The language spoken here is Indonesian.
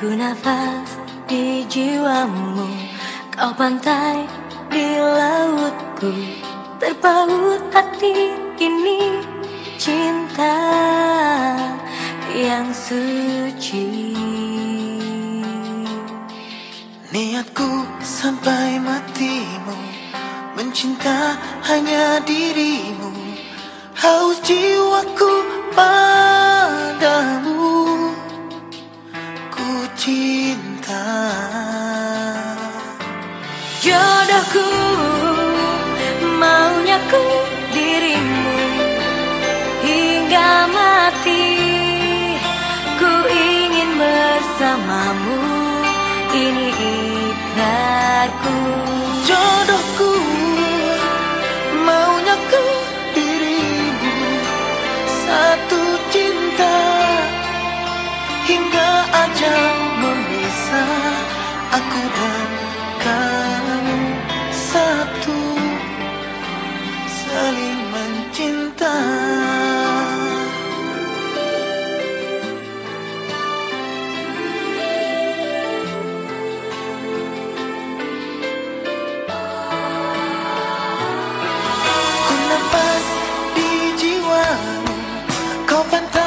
Ku nafas di jiwamu Kau pantai di lautku. Terpaut hati ini Cinta yang suci. Niatku sampai matimu Mencinta hanya dirimu. Haus jiwaku Jodohku maunya ku dirimu Hingga mati. Ku ingin bersamamu Ini ikrarku open.